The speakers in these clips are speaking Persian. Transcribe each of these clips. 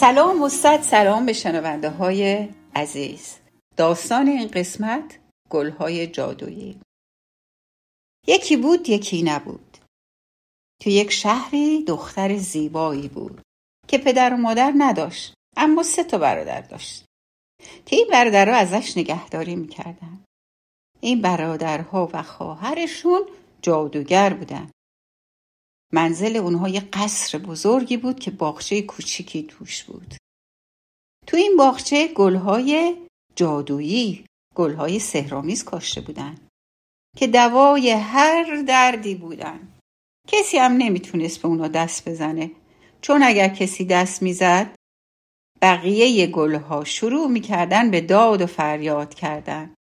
سلام و صد سلام به شنونده های عزیز. داستان این قسمت گلهای جادویی. یکی بود یکی نبود. تو یک شهری دختر زیبایی بود که پدر و مادر نداشت اما سه تا برادر داشت. که این برادرها ازش نگهداری می‌کردن. این برادرها و خواهرشون جادوگر بودن. منزل اونها یه قصر بزرگی بود که باغچه کوچیکی توش بود. تو این باغچه گلهای جادویی گلهای سهرامیز کاشته بودن که دوای هر دردی بودن. کسی هم نمی‌تونست به اونا دست بزنه. چون اگر کسی دست می‌زد بقیه گلها شروع می‌کردن به داد و فریاد کردن.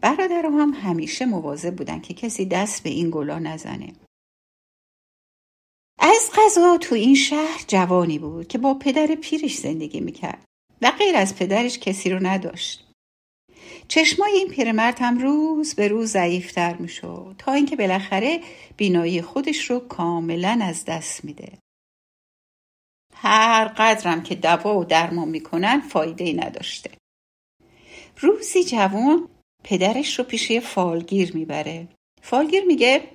برادرها هم همیشه مواظب بودن که کسی دست به این گلا نزنه. از قضا تو این شهر جوانی بود که با پدر پیرش زندگی می‌کرد. و غیر از پدرش کسی رو نداشت. چشمای این پیرمرد هم روز به روز ضعیفتر می‌شد تا اینکه بالاخره بینایی خودش رو کاملا از دست میده. هر قدرم که دوا و درمان می‌کنن فایده نداشته. روزی جوان پدرش رو پیش فالگیر می‌بره. فالگیر میگه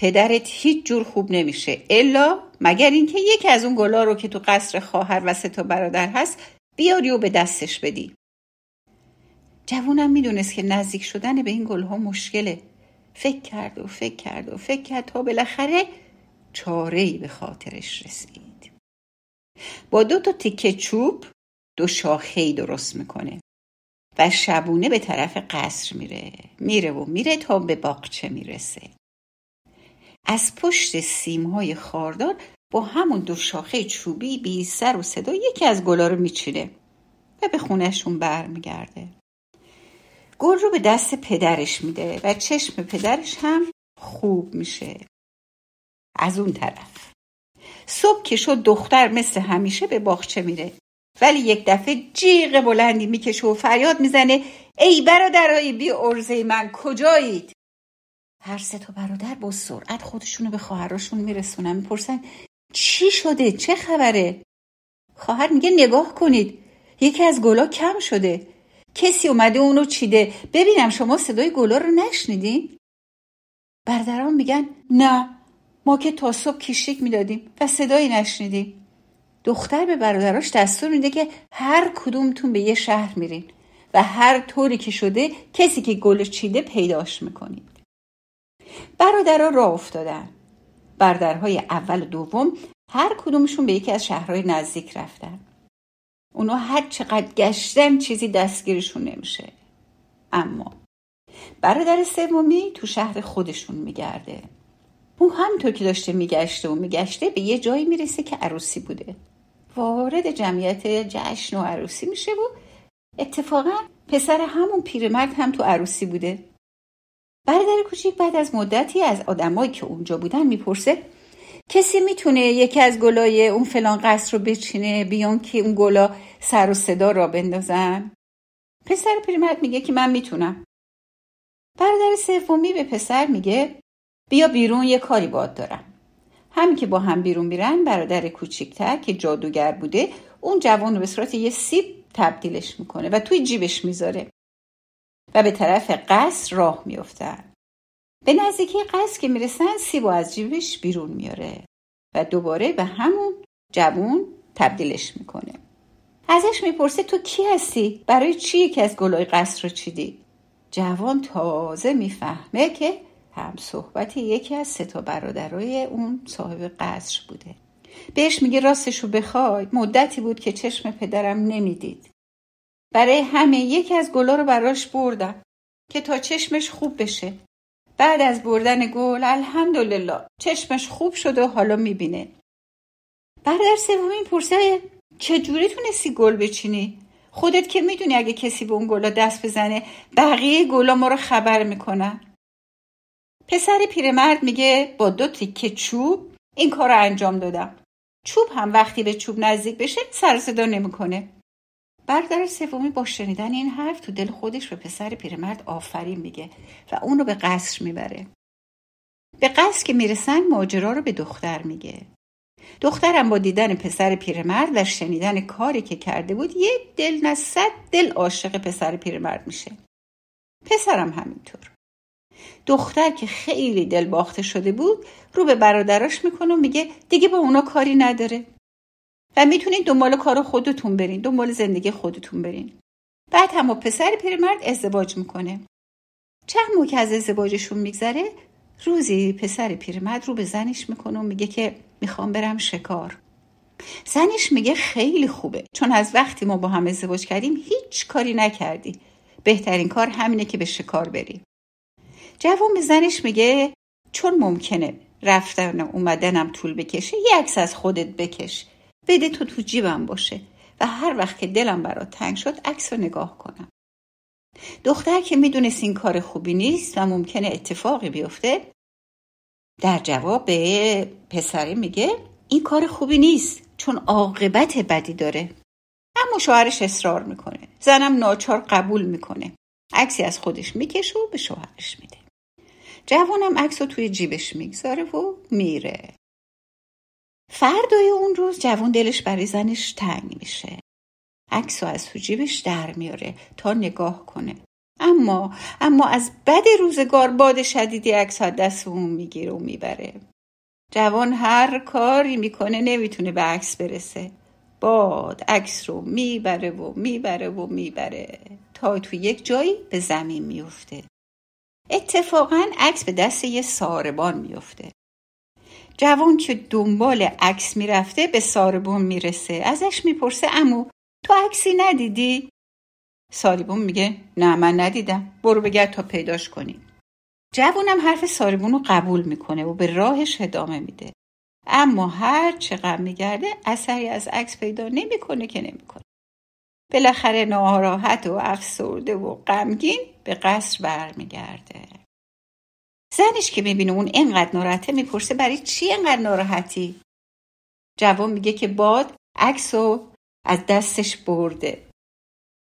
پدرت هیچ جور خوب نمیشه. الا مگر اینکه یکی از اون گلا رو که تو قصر خواهر و سه تا برادر هست بیاری و به دستش بدی. جوونم می‌دونست که نزدیک شدن به این گلها مشکله. فکر کرد و فکر کرد و فکر کرد تا بالاخره چاره ای به خاطرش رسید. با دو تا تیکه چوب دو شاخه درست می‌کنه و شبونه به طرف قصر میره. میره و میره تا به باغچه می‌رسه. از پشت سیمهای خاردار با همون دو شاخه چوبی بی سر و صدا یکی از گلا رو میچینه و به خونشون برمیگرده. گل رو به دست پدرش میده و چشم پدرش هم خوب میشه. از اون طرف. صبح که شد دختر مثل همیشه به باغچه میره. ولی یک دفعه جیغ بلندی می‌کشه و فریاد می‌زنه ای برادرای بی ارزه من کجایید؟ هر سه تا برادر با سرعت خودشونو به خواهراشون میرسونن. می‌پرسن چی شده؟ چه خبره؟ خواهر میگه نگاه کنید. یکی از گلا کم شده. کسی اومده اونو چیده. ببینم شما صدای گلا رو نشنیدین برادران میگن نه. ما که تا صبح کیشیک می‌دادیم و صدایی نشنیدیم. دختر به برادراش دستور میده که هر کدومتون به یه شهر میرین و هر طوری که شده کسی که گل چیده پیداش می‌کنید. برادرها راه افتادن. برادرهای اول و دوم هر کدومشون به یکی از شهرهای نزدیک رفتن. اونا هر چقدر گشتن چیزی دستگیرشون نمیشه. اما برادر سومی تو شهر خودشون میگرده. او همطور که داشته میگشته و میگشته به یه جایی می‌رسه که عروسی بوده. وارد جمعیت جشن و عروسی میشه و اتفاقا پسر همون پیرمرد هم تو عروسی بوده. برادر کوچیک بعد از مدتی از آدمایی که اونجا بودن می‌پرسه کسی می‌تونه یکی از گلای اون فلان قصر رو بچینه بیان که اون گلا سر و صدا را بندازن؟ پسر پیرمرد میگه که من می‌تونم. برادر سومی به پسر میگه بیا بیرون یه کاری باد دارم. همین که با هم بیرون میرن برادر کوچیکتر که جادوگر بوده اون جوان رو به صورت یه سیب تبدیلش می‌کنه و توی جیبش می‌ذاره. و به طرف قصر راه میافتن به نزدیکی قصر که می‌رسن سیب و از جیبش بیرون میاره و دوباره به همون جوون تبدیلش می‌کنه. ازش می‌پرسه تو کی هستی؟ برای چی یکی از گلای قصر رو چیدی؟ جوان تازه می‌فهمه که هم صحبت یکی از سه برادرای اون صاحب قصر بوده. بهش میگه راستشو بخوای مدتی بود که چشم پدرم نمی‌دید. برای همه یکی از گلا رو براش بردم که تا چشمش خوب بشه. بعد از بردن گل الحمدلله چشمش خوب شد و حالا می‌بینه. برادر سومی پرسه چجوری تونستی گل بچینی؟ خودت که می‌دونی اگه کسی به اون گلا دست بزنه بقیه گلا ما رو خبر می‌کنن. پسر پیرمرد میگه با دو تیکه چوب این کار رو انجام دادم. چوب هم وقتی به چوب نزدیک بشه سر صدا نمی‌کنه. برادر سومی با شنیدن این حرف تو دل خودش به پسر پیرمرد آفرین میگه و اونو به قصر می‌بره. به قصر که می‌رسن ماجرا رو به دختر میگه. دخترم با دیدن پسر پیرمرد و شنیدن کاری که کرده بود یه دل نه صد دل عاشق پسر پیرمرد میشه. پسرم همینطور. دختر که خیلی دل باخته شده بود رو به برادراش می‌کنه و میگه دیگه با اونا کاری نداره. و می‌تونین دنبال کار خودتون برین دنبال زندگی خودتون برین. بعد هم پسر پیرمرد ازدواج می‌کنه. چند ماه که از ازدواجشون میگذره روزی پسر پیرمرد رو به زنش می‌کنه و میگه که می‌خوام برم شکار. زنش میگه خیلی خوبه چون از وقتی ما با هم ازدواج کردیم هیچ کاری نکردی. بهترین کار همینه که به شکار بریم جوان به زنش میگه چون ممکنه رفتن اومدنم طول بکشه یه عکس از خودت بکش. بده تو تو جیبم باشه و هر وقت که دلم برات تنگ شد عکس رو نگاه کنم. دختر که می‌دونست این کار خوبی نیست و ممکنه اتفاقی بیفته در جواب به پسری میگه این کار خوبی نیست چون عاقبت بدی داره. اما شوهرش اصرار می‌کنه. زنم ناچار قبول می‌کنه. عکسی از خودش می‌کشه و به شوهرش میده. جوانم عکس رو توی جیبش می‌گذاره و میره. فردای اون روز جوان دلش برای زنش تنگ میشه. عکس از تو جیبش در میاره تا نگاه کنه. اما اما از بد روزگار باد شدیدی عکس دست اون می‌گیره و می‌بره. جوان هر کاری می‌کنه نمی‌تونه به عکس برسه. باد عکس رو می‌بره و می‌بره و می‌بره تا تو یک جایی به زمین میفته. اتفاقا عکس به دست یه ساربان میفته. جوان که دنبال عکس می‌رفته به ساربون می‌رسه. ازش می‌پرسه امو تو عکسی ندیدی؟ ساربون میگه نه من ندیدم. برو بگرد تا پیداش کنی. جوانم حرف ساربون رو قبول می‌کنه و به راهش ادامه میده. اما هر چقدر میگرده اثری از عکس پیدا نمی‌کنه که نمی‌کنه. بالاخره ناراحت و افسرده و غمگین به قصر برمیگرده. زنش که می‌بینه اون اینقدر ناراحته می‌پرسه برای چی اینقدر ناراحتی؟ جوان میگه که باد عکس رو از دستش برده.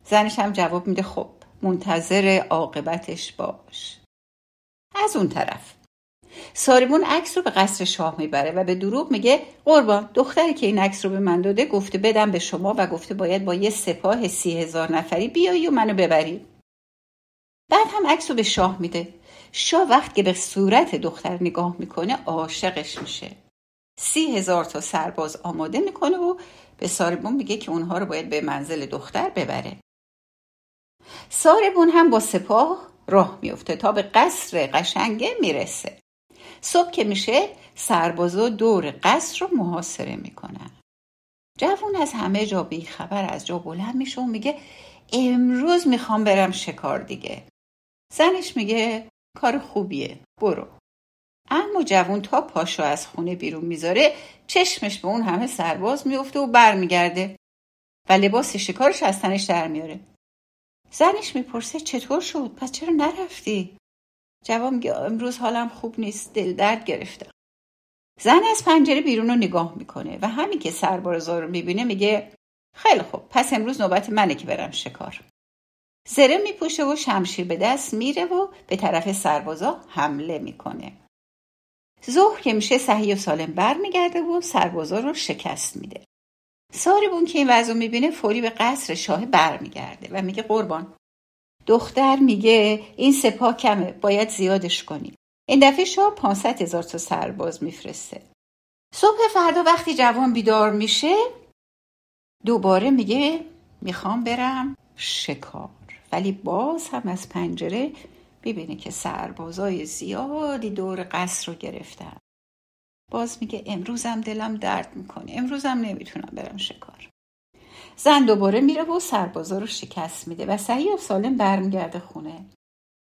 زنش هم جواب میده خب منتظر عاقبتش باش. از اون طرف. ساریبون عکس رو به قصر شاه می‌بره و به دروغ میگه قربان دختری که این عکس رو به من داده گفته بدم به شما و گفته باید با یه سپاه سی هزار نفری بیایی و منو ببری. بعد هم عکس رو به شاه میده. شاه وقت که به صورت دختر نگاه می‌کنه عاشقش میشه. سی هزار تا سرباز آماده می‌کنه و به ساربون میگه که اونها رو باید به منزل دختر ببره. ساربون هم با سپاه راه میفته تا به قصر قشنگه می‌رسه. صبح که میشه سربازا دور قصر رو محاصره می‌کنن. جوون از همه جا بی خبر از جا بلند میشه و میگه امروز می‌خوام برم شکار دیگه. زنش میگه کار خوبیه. برو. اما جوون تا پاشو از خونه بیرون می‌ذاره چشمش به اون همه سرباز میفته و برمیگرده. و لباس شکارش از تنش در میاره زنش می‌پرسه چطور شد؟ پس چرا نرفتی؟ جواب میگه امروز حالم خوب نیست دل درد گرفتم زن از پنجره بیرون رو نگاه می‌کنه و همین که سربازا رو می‌بینه میگه خیلی خوب پس امروز نوبت منه که برم شکار. زره میپوشه و شمشیر به دست میره و به طرف سربازا حمله می‌کنه. ظهر که میشه صحیح و سالم برمیگرده و سربازا رو شکست میده. ساربون که این وضع می‌بینه فوری به قصر شاه برمیگرده و میگه قربان. دختر میگه این سپاه کمه باید زیادش کنی این دفعه شاه 500 هزار تا سرباز میفرسته. صبح فردا وقتی جوان بیدار میشه دوباره میگه می‌خوام برم شکار. ولی باز هم از پنجره ببینه که سربازای زیادی دور قصر رو گرفتن. باز میگه امروزم دلم درد می‌کنه. امروزم نمی‌تونم برم شکار. زن دوباره میره و سربازا رو شکست میده و سعی و سالم برمیگرده خونه.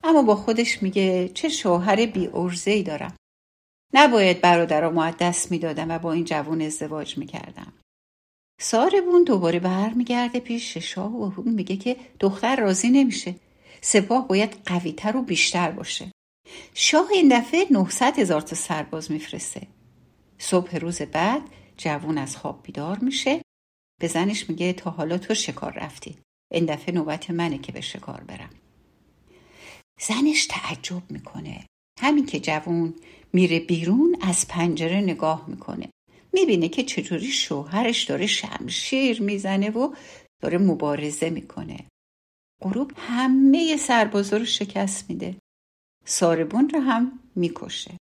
اما با خودش میگه چه شوهر بی ای دارم. نباید برادرامو از دست می‌دادم و با این جوون ازدواج می‌کردم. ساربون دوباره برمیگرده پیش شاه و اون میگه که دختر راضی نمیشه. سپاه باید قویتر و بیشتر باشه. شاه این دفعه 900 هزار تا سرباز میفرسته. صبح روز بعد جوون از خواب بیدار میشه. به زنش میگه تا حالا تو شکار رفتی. این دفعه نوبت منه که به شکار برم. زنش تعجب می‌کنه. همین که جوون میره بیرون از پنجره نگاه می‌کنه. می‌بینه که چطوری شوهرش داره شمشیر می‌زنه و داره مبارزه می‌کنه. غروب همه سربازا رو شکست میده. ساربون رو هم می‌کشه.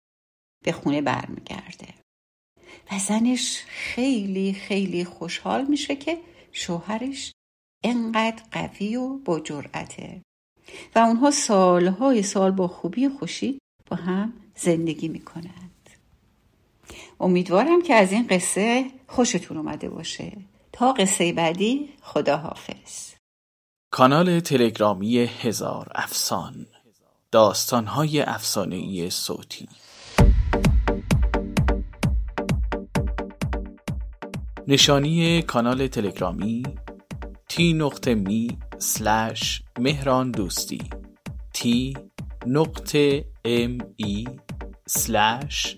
به خونه برمیگرده. و زنش خیلی خیلی خوشحال میشه که شوهرش انقدر قوی و با جرأته. و اونها سالهای سال با خوبی خوشی با هم زندگی می‌کنند امیدوارم که از این قصه خوشتون اومده باشه. تا قصه بعدی خدا حافظ کانال تلگرامی هزار افسان داستانهای افسانهای صوتی. نشانی کانال تلگرامی تی نقطه می سلش مهران دوستی T نقطه M E slash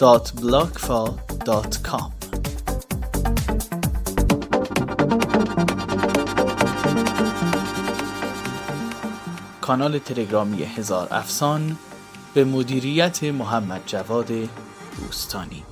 کام کانال تلگرامی هزار افسان به مدیریت محمد جواد دوستانی.